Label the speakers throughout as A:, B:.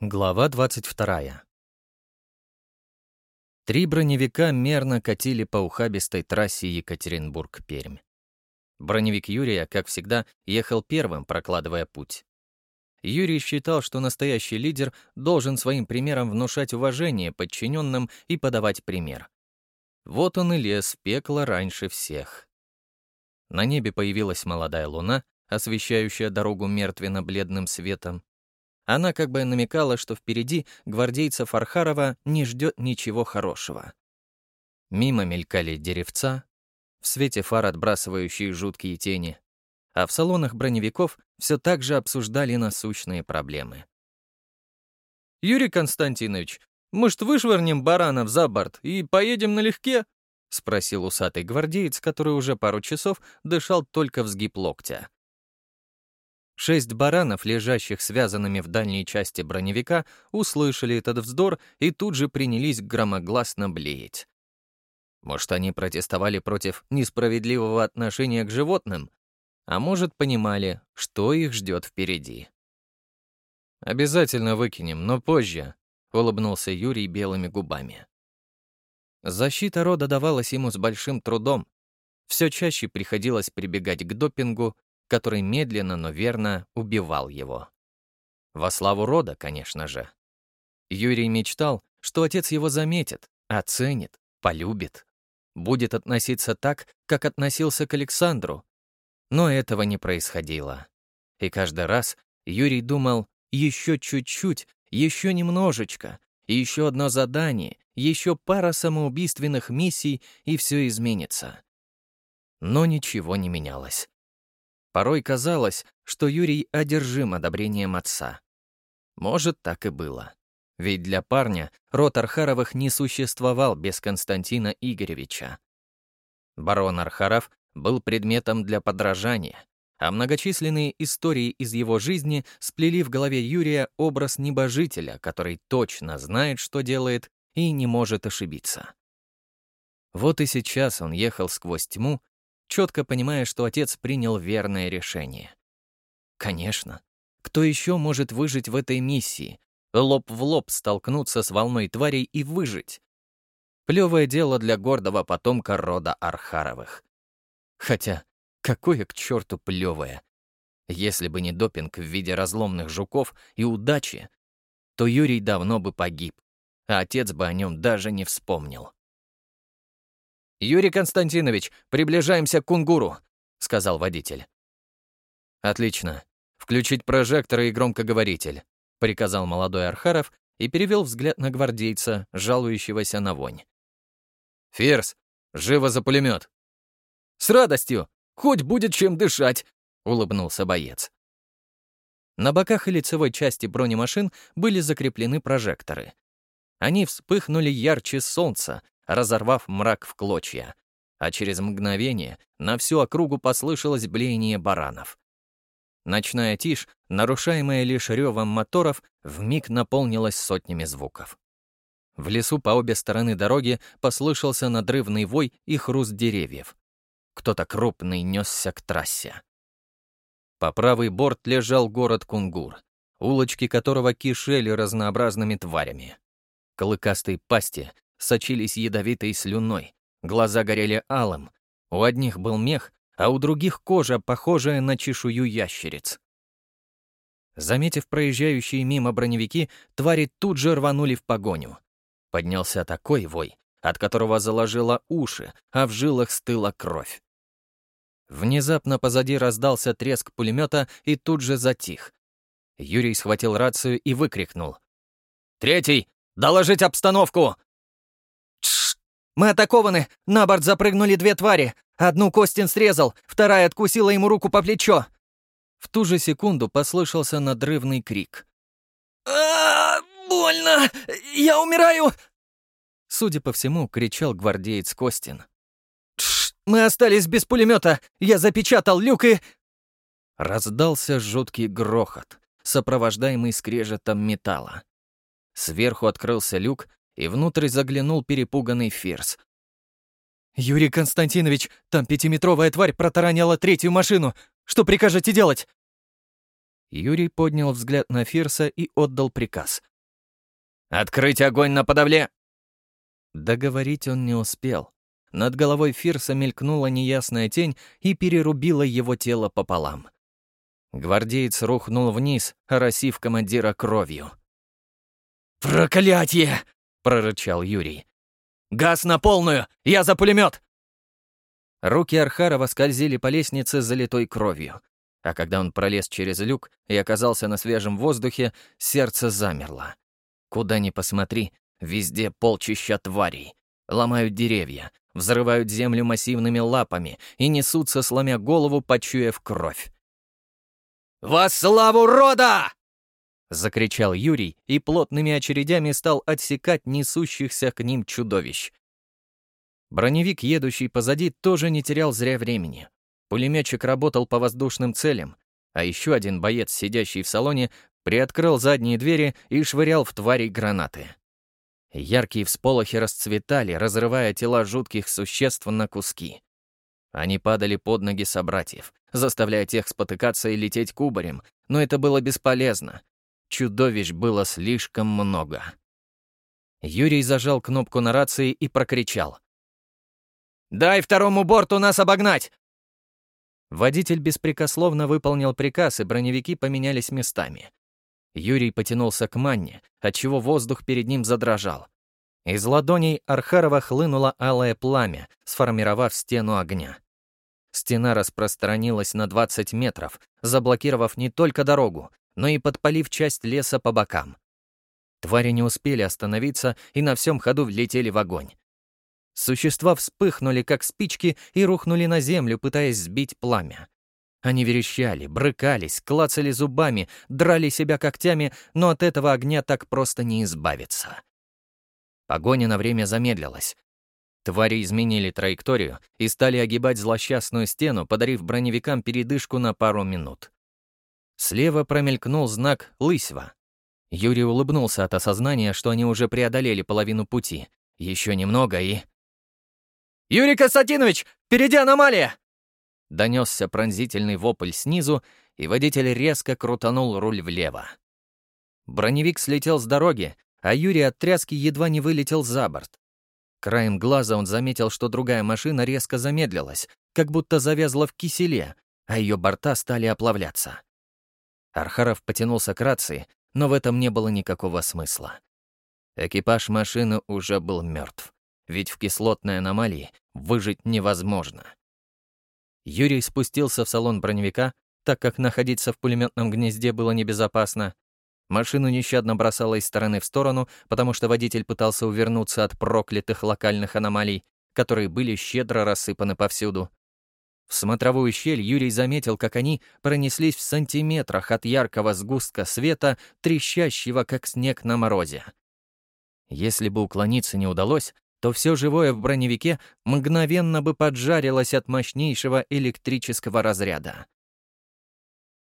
A: Глава 22. Три броневика мерно катили по ухабистой трассе Екатеринбург-Пермь. Броневик Юрия, как всегда, ехал первым, прокладывая путь. Юрий считал, что настоящий лидер должен своим примером внушать уважение подчиненным и подавать пример. Вот он и лез в пекло раньше всех. На небе появилась молодая луна, освещающая дорогу мертвенно-бледным светом, она как бы намекала, что впереди гвардейцев Архарова не ждет ничего хорошего. Мимо мелькали деревца, в свете фар отбрасывающие жуткие тени, а в салонах броневиков все так же обсуждали насущные проблемы. «Юрий Константинович, может, вышвырнем баранов за борт и поедем налегке?» — спросил усатый гвардеец, который уже пару часов дышал только в сгиб локтя. Шесть баранов, лежащих связанными в дальней части броневика, услышали этот вздор и тут же принялись громогласно блеять. Может, они протестовали против несправедливого отношения к животным, а может, понимали, что их ждет впереди. «Обязательно выкинем, но позже», — улыбнулся Юрий белыми губами. Защита рода давалась ему с большим трудом. Все чаще приходилось прибегать к допингу который медленно, но верно убивал его. Во славу рода, конечно же. Юрий мечтал, что отец его заметит, оценит, полюбит, будет относиться так, как относился к Александру. Но этого не происходило. И каждый раз Юрий думал еще чуть-чуть, еще немножечко, еще одно задание, еще пара самоубийственных миссий, и все изменится. Но ничего не менялось. Порой казалось, что Юрий одержим одобрением отца. Может, так и было. Ведь для парня род Архаровых не существовал без Константина Игоревича. Барон Архаров был предметом для подражания, а многочисленные истории из его жизни сплели в голове Юрия образ небожителя, который точно знает, что делает, и не может ошибиться. Вот и сейчас он ехал сквозь тьму, четко понимая, что отец принял верное решение. Конечно, кто еще может выжить в этой миссии? Лоб в лоб столкнуться с волной тварей и выжить? Плевое дело для гордого потомка рода Архаровых. Хотя, какое к черту плевое? Если бы не допинг в виде разломных жуков и удачи, то Юрий давно бы погиб, а отец бы о нем даже не вспомнил. «Юрий Константинович, приближаемся к кунгуру», — сказал водитель. «Отлично. Включить прожекторы и громкоговоритель», — приказал молодой Архаров и перевел взгляд на гвардейца, жалующегося на вонь. «Ферс, живо за пулемет!» «С радостью! Хоть будет чем дышать!» — улыбнулся боец. На боках и лицевой части бронемашин были закреплены прожекторы. Они вспыхнули ярче солнца, разорвав мрак в клочья. А через мгновение на всю округу послышалось блеяние баранов. Ночная тишь, нарушаемая лишь ревом моторов, вмиг наполнилась сотнями звуков. В лесу по обе стороны дороги послышался надрывный вой и хруст деревьев. Кто-то крупный несся к трассе. По правый борт лежал город Кунгур, улочки которого кишели разнообразными тварями. Клыкастые пасти сочились ядовитой слюной, глаза горели алым. У одних был мех, а у других кожа, похожая на чешую ящериц. Заметив проезжающие мимо броневики, твари тут же рванули в погоню. Поднялся такой вой, от которого заложило уши, а в жилах стыла кровь. Внезапно позади раздался треск пулемета и тут же затих. Юрий схватил рацию и выкрикнул. «Третий! Доложить обстановку!
B: Мы атакованы! На борт запрыгнули две твари! Одну Костин срезал, вторая откусила ему руку по плечо!»
A: В ту же секунду послышался надрывный крик.
B: а, больно! Я умираю!»
A: Судя по всему, кричал гвардеец Костин.
B: «Тш, мы остались без пулемета! Я запечатал люк и...»
A: Раздался жуткий грохот, сопровождаемый скрежетом металла. Сверху открылся люк, и внутрь заглянул перепуганный Фирс.
B: «Юрий Константинович, там пятиметровая тварь протаранила третью машину. Что прикажете делать?»
A: Юрий поднял взгляд на Фирса и отдал приказ
B: «Открыть огонь на подавле!»
A: Договорить он не успел. Над головой Фирса мелькнула неясная тень и перерубила его тело пополам. Гвардеец рухнул вниз, оросив командира кровью.
B: «Проклятие!» — прорычал Юрий. «Газ на полную! Я за пулемет!»
A: Руки Архарова скользили по лестнице залитой кровью. А когда он пролез через люк и оказался на свежем воздухе, сердце замерло. Куда ни посмотри, везде полчища тварей. Ломают деревья, взрывают землю массивными лапами и несутся, сломя голову, почуяв кровь.
B: «Во славу рода!»
A: — закричал Юрий и плотными очередями стал отсекать несущихся к ним чудовищ. Броневик, едущий позади, тоже не терял зря времени. Пулеметчик работал по воздушным целям, а еще один боец, сидящий в салоне, приоткрыл задние двери и швырял в тварей гранаты. Яркие всполохи расцветали, разрывая тела жутких существ на куски. Они падали под ноги собратьев, заставляя тех спотыкаться и лететь кубарем, но это было бесполезно. Чудовищ было слишком много. Юрий зажал кнопку на рации и прокричал.
B: «Дай второму борту нас обогнать!
A: Водитель беспрекословно выполнил приказ, и броневики поменялись местами. Юрий потянулся к манне, отчего воздух перед ним задрожал. Из ладоней Архарова хлынуло алое пламя, сформировав стену огня. Стена распространилась на 20 метров, заблокировав не только дорогу, но и подпалив часть леса по бокам. Твари не успели остановиться и на всем ходу влетели в огонь. Существа вспыхнули, как спички, и рухнули на землю, пытаясь сбить пламя. Они верещали, брыкались, клацали зубами, драли себя когтями, но от этого огня так просто не избавиться. Погоня на время замедлилась. Твари изменили траекторию и стали огибать злосчастную стену, подарив броневикам передышку на пару минут. Слева промелькнул знак «Лысьва». Юрий улыбнулся от осознания, что они уже преодолели половину пути. Еще немного и...
B: «Юрий Константинович, впереди аномалия!»
A: Донесся пронзительный вопль снизу, и водитель резко крутанул руль влево. Броневик слетел с дороги, а Юрий от тряски едва не вылетел за борт. Краем глаза он заметил, что другая машина резко замедлилась, как будто завязла в киселе, а ее борта стали оплавляться. Архаров потянулся к рации, но в этом не было никакого смысла. Экипаж машины уже был мертв ведь в кислотной аномалии выжить невозможно. Юрий спустился в салон броневика, так как находиться в пулеметном гнезде было небезопасно. Машину нещадно бросало из стороны в сторону, потому что водитель пытался увернуться от проклятых локальных аномалий, которые были щедро рассыпаны повсюду. В смотровую щель Юрий заметил, как они пронеслись в сантиметрах от яркого сгустка света, трещащего, как снег на морозе. Если бы уклониться не удалось, то все живое в броневике мгновенно бы поджарилось от мощнейшего электрического разряда.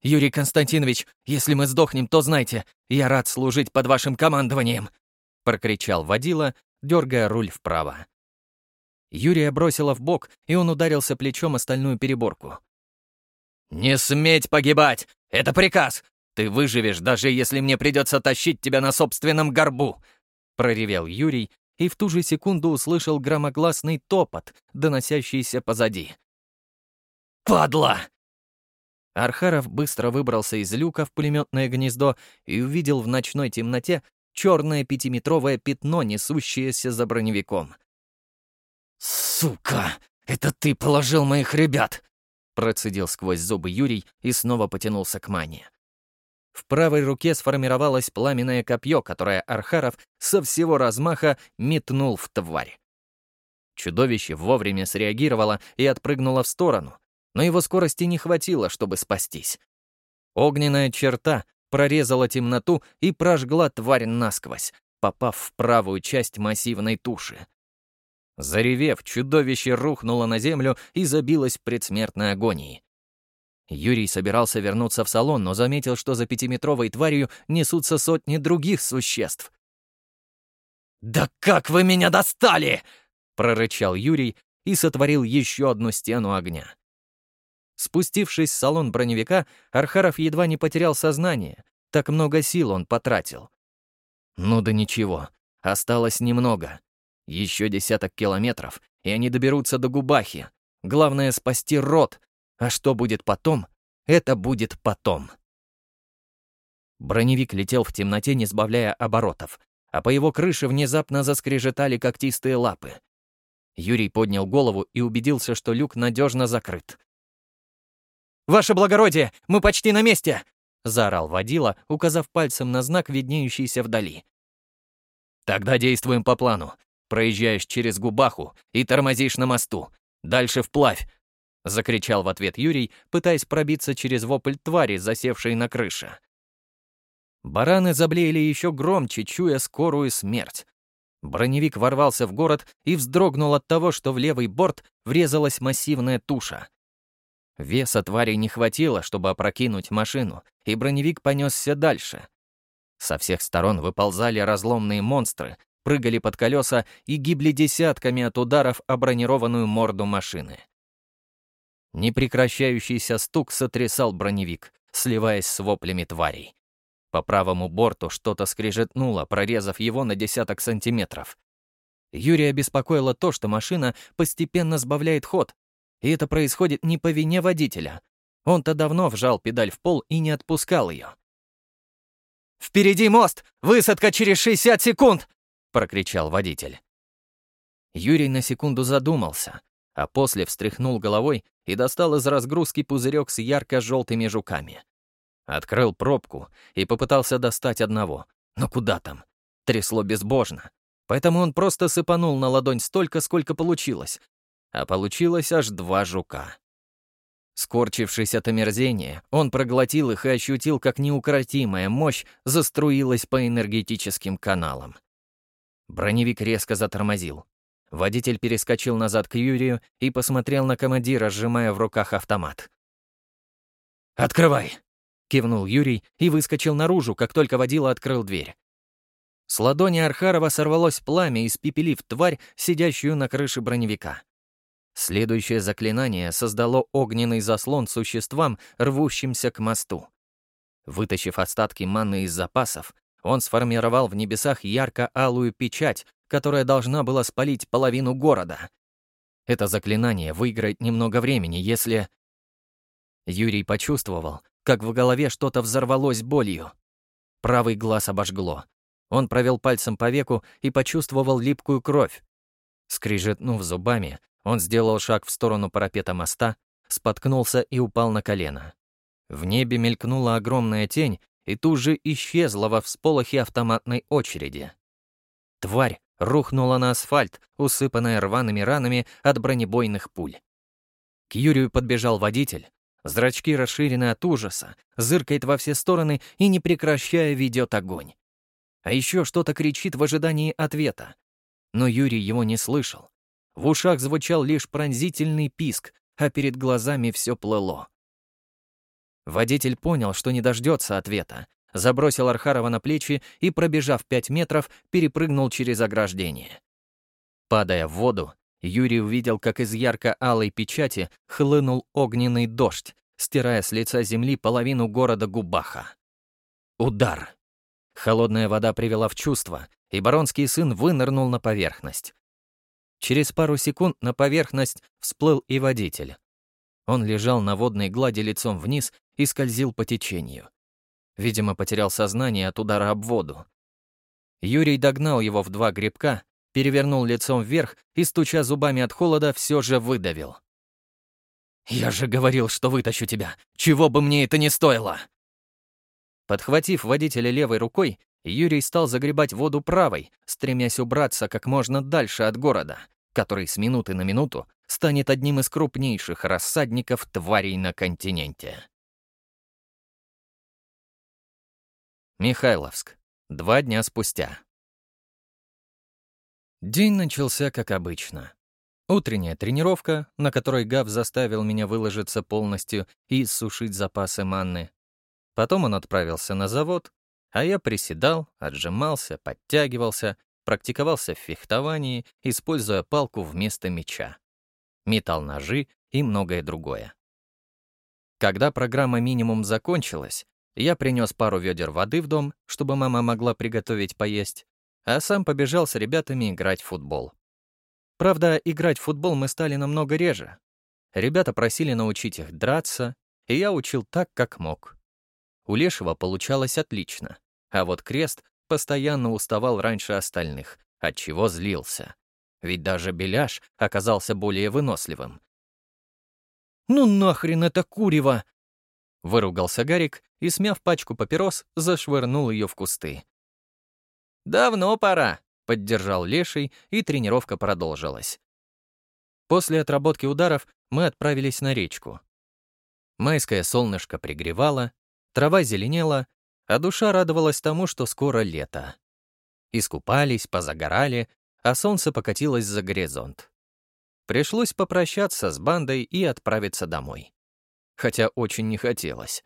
B: «Юрий Константинович, если мы сдохнем, то знайте, я рад служить под вашим командованием!» — прокричал водила, дергая руль вправо.
A: Юрия бросила в бок, и он ударился плечом о стальную переборку.
B: «Не сметь погибать! Это приказ! Ты выживешь, даже если мне придется тащить тебя на собственном горбу!» — проревел Юрий, и в ту же секунду услышал громогласный топот, доносящийся позади. «Падла!»
A: Архаров быстро выбрался из люка в пулеметное гнездо и увидел в ночной темноте черное пятиметровое пятно, несущееся за броневиком.
B: «Сука! Это ты положил моих ребят!»
A: Процедил сквозь зубы Юрий и снова потянулся к мане. В правой руке сформировалось пламенное копье, которое Архаров со всего размаха метнул в тварь. Чудовище вовремя среагировало и отпрыгнуло в сторону, но его скорости не хватило, чтобы спастись. Огненная черта прорезала темноту и прожгла тварь насквозь, попав в правую часть массивной туши. Заревев, чудовище рухнуло на землю и забилось предсмертной агонии. Юрий собирался вернуться в салон, но заметил, что за пятиметровой тварью несутся сотни других существ.
B: «Да как вы меня достали!»
A: — прорычал Юрий и сотворил еще одну стену огня. Спустившись в салон броневика, Архаров едва не потерял сознание. Так много сил он потратил. Ну да ничего, осталось немного. Еще десяток километров, и они доберутся до Губахи. Главное — спасти рот. А что будет потом? Это будет потом. Броневик летел в темноте, не сбавляя оборотов, а по его крыше внезапно заскрежетали когтистые лапы. Юрий поднял голову и убедился, что люк надежно закрыт.
B: «Ваше благородие, мы почти на месте!»
A: — заорал водила, указав пальцем на знак, виднеющийся вдали. «Тогда действуем по плану. Проезжаешь через Губаху и тормозишь на мосту. Дальше вплавь!» — закричал в ответ Юрий, пытаясь пробиться через вопль твари, засевшей на крыше. Бараны заблеяли еще громче, чуя скорую смерть. Броневик ворвался в город и вздрогнул от того, что в левый борт врезалась массивная туша. Веса твари не хватило, чтобы опрокинуть машину, и броневик понесся дальше. Со всех сторон выползали разломные монстры, прыгали под колеса и гибли десятками от ударов о бронированную морду машины. Непрекращающийся стук сотрясал броневик, сливаясь с воплями тварей. По правому борту что-то скрежетнуло, прорезав его на десяток сантиметров. Юрия беспокоило то, что машина постепенно сбавляет ход, и это происходит не по вине водителя. Он-то давно вжал педаль в пол и не отпускал ее.
B: «Впереди мост! Высадка через 60 секунд!» — прокричал водитель.
A: Юрий на секунду задумался, а после встряхнул головой и достал из разгрузки пузырек с ярко-желтыми жуками. Открыл пробку и попытался достать одного. Но куда там? Трясло безбожно. Поэтому он просто сыпанул на ладонь столько, сколько получилось. А получилось аж два жука. Скорчившись от омерзения, он проглотил их и ощутил, как неукротимая мощь заструилась по энергетическим каналам. Броневик резко затормозил. Водитель перескочил назад к Юрию и посмотрел на командира, сжимая в руках автомат.
B: «Открывай!»
A: Кивнул Юрий и выскочил наружу, как только водила открыл дверь. С ладони Архарова сорвалось пламя, испепелив тварь, сидящую на крыше броневика. Следующее заклинание создало огненный заслон существам, рвущимся к мосту. Вытащив остатки маны из запасов, он сформировал в небесах ярко-алую печать, которая должна была спалить половину города. Это заклинание выиграет немного времени, если... Юрий почувствовал, как в голове что-то взорвалось болью. Правый глаз обожгло. Он провел пальцем по веку и почувствовал липкую кровь. Скрижетнув зубами, он сделал шаг в сторону парапета моста, споткнулся и упал на колено. В небе мелькнула огромная тень и тут же исчезла во всполохе автоматной очереди. Тварь рухнула на асфальт, усыпанная рваными ранами от бронебойных пуль. К Юрию подбежал водитель, Зрачки расширены от ужаса, зыркает во все стороны и, не прекращая, ведет огонь. А еще что-то кричит в ожидании ответа. Но Юрий его не слышал. В ушах звучал лишь пронзительный писк, а перед глазами все плыло. Водитель понял, что не дождется ответа, забросил Архарова на плечи и, пробежав пять метров, перепрыгнул через ограждение. Падая в воду, Юрий увидел, как из ярко-алой печати хлынул огненный дождь, стирая с лица земли половину города Губаха. Удар. Холодная вода привела в чувство, и баронский сын вынырнул на поверхность. Через пару секунд на поверхность всплыл и водитель. Он лежал на водной глади лицом вниз и скользил по течению. Видимо, потерял сознание от удара об воду. Юрий догнал его в два грибка перевернул лицом вверх и, стуча зубами от холода, все же выдавил. «Я же говорил, что вытащу тебя, чего бы мне это ни стоило!» Подхватив водителя левой рукой, Юрий стал загребать воду правой, стремясь убраться как можно дальше от города, который с минуты на минуту станет одним из крупнейших рассадников тварей на континенте. Михайловск. Два дня спустя. День начался как обычно. Утренняя тренировка, на которой Гав заставил меня выложиться полностью и сушить запасы манны. Потом он отправился на завод, а я приседал, отжимался, подтягивался, практиковался в фехтовании, используя палку вместо меча. Метал ножи и многое другое. Когда программа «Минимум» закончилась, Я принес пару ведер воды в дом, чтобы мама могла приготовить поесть, а сам побежал с ребятами играть в футбол. Правда, играть в футбол мы стали намного реже. Ребята просили научить их драться, и я учил так, как мог. У Лешего получалось отлично, а вот Крест постоянно уставал раньше остальных, от чего злился. Ведь даже Беляш оказался более выносливым. «Ну нахрен это курево!» Выругался Гарик и, смяв пачку папирос, зашвырнул ее в кусты. «Давно пора», — поддержал Леший, и тренировка продолжилась. После отработки ударов мы отправились на речку. Майское солнышко пригревало, трава зеленела, а душа радовалась тому, что скоро лето. Искупались, позагорали, а солнце покатилось за горизонт. Пришлось попрощаться с бандой и отправиться домой. Хотя очень не хотелось.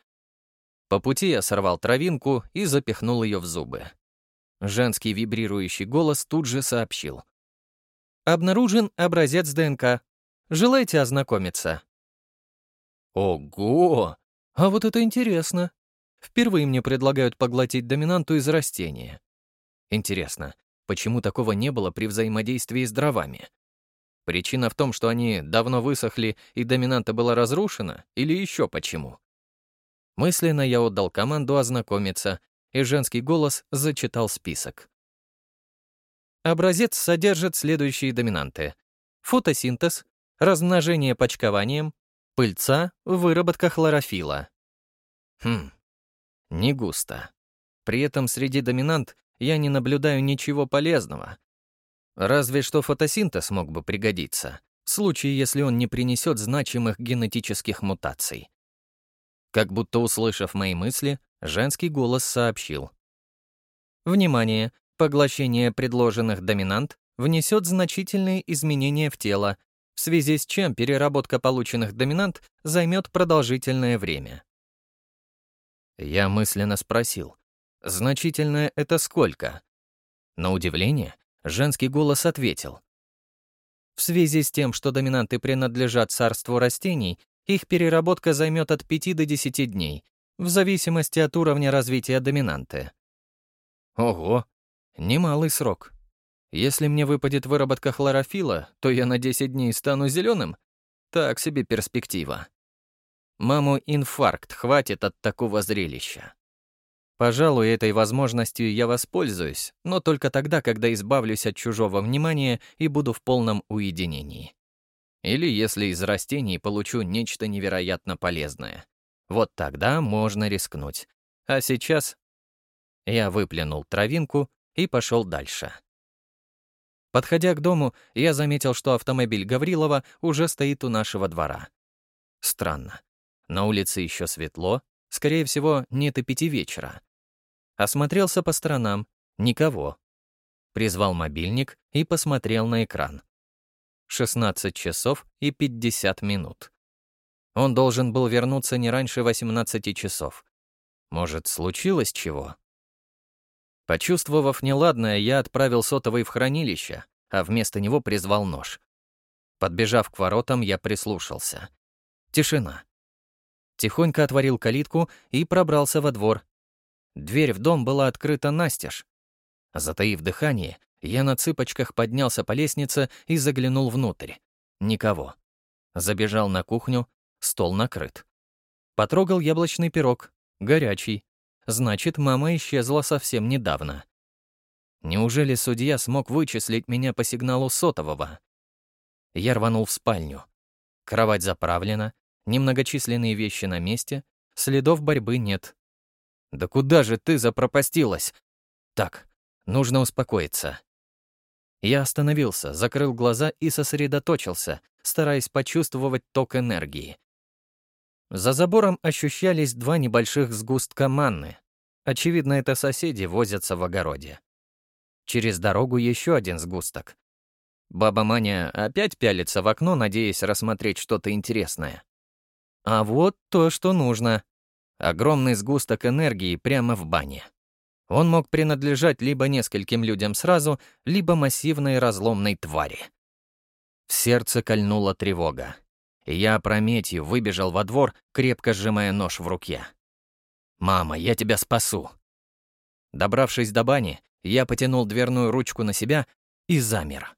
A: По пути я сорвал травинку и запихнул ее в зубы. Женский вибрирующий голос тут же сообщил. «Обнаружен образец ДНК. Желаете ознакомиться?» «Ого! А вот это интересно. Впервые мне предлагают поглотить доминанту из растения. Интересно, почему такого не было при взаимодействии с дровами? Причина в том, что они давно высохли и доминанта была разрушена, или еще почему? Мысленно я отдал команду ознакомиться, и женский голос зачитал список. Образец содержит следующие доминанты. Фотосинтез, размножение почкованием, пыльца, выработка хлорофила. Хм, не густо. При этом среди доминант я не наблюдаю ничего полезного. Разве что фотосинтез мог бы пригодиться, в случае, если он не принесет значимых генетических мутаций. Как будто услышав мои мысли, женский голос сообщил. Внимание! Поглощение предложенных доминант внесет значительные изменения в тело, в связи с чем переработка полученных доминант займет продолжительное время. Я мысленно спросил, значительное это сколько? На удивление, женский голос ответил. В связи с тем, что доминанты принадлежат царству растений, их переработка займет от 5 до 10 дней, в зависимости от уровня развития доминанты. Ого, немалый срок. Если мне выпадет выработка хлорофила, то я на 10 дней стану зеленым? Так себе перспектива. Маму инфаркт хватит от такого зрелища. Пожалуй, этой возможностью я воспользуюсь, но только тогда, когда избавлюсь от чужого внимания и буду в полном уединении. Или если из растений получу нечто невероятно полезное. Вот тогда можно рискнуть. А сейчас я выплюнул травинку и пошел дальше. Подходя к дому, я заметил, что автомобиль Гаврилова уже стоит у нашего двора. Странно. На улице еще светло, скорее всего, нет и пяти вечера. Осмотрелся по сторонам. Никого. Призвал мобильник и посмотрел на экран. 16 часов и 50 минут. Он должен был вернуться не раньше 18 часов. Может, случилось чего? Почувствовав неладное, я отправил сотовый в хранилище, а вместо него призвал нож. Подбежав к воротам, я прислушался. Тишина. Тихонько отворил калитку и пробрался во двор. Дверь в дом была открыта настежь. Затаив дыхание, я на цыпочках поднялся по лестнице и заглянул внутрь. Никого. Забежал на кухню, стол накрыт. Потрогал яблочный пирог, горячий. Значит, мама исчезла совсем недавно. Неужели судья смог вычислить меня по сигналу сотового? Я рванул в спальню. Кровать заправлена, немногочисленные вещи на месте, следов борьбы нет. Да куда же ты запропастилась? Так, нужно успокоиться. Я остановился, закрыл глаза и сосредоточился, стараясь почувствовать ток энергии. За забором ощущались два небольших сгустка манны. Очевидно, это соседи возятся в огороде. Через дорогу еще один сгусток. Баба Маня опять пялится в окно, надеясь рассмотреть что-то интересное. А вот то, что нужно. Огромный сгусток энергии прямо в бане. Он мог принадлежать либо нескольким людям сразу, либо массивной разломной твари. В сердце кольнула тревога. Я опрометью выбежал во двор, крепко сжимая нож в руке.
B: «Мама, я тебя спасу!» Добравшись до бани, я потянул дверную ручку на себя и замер.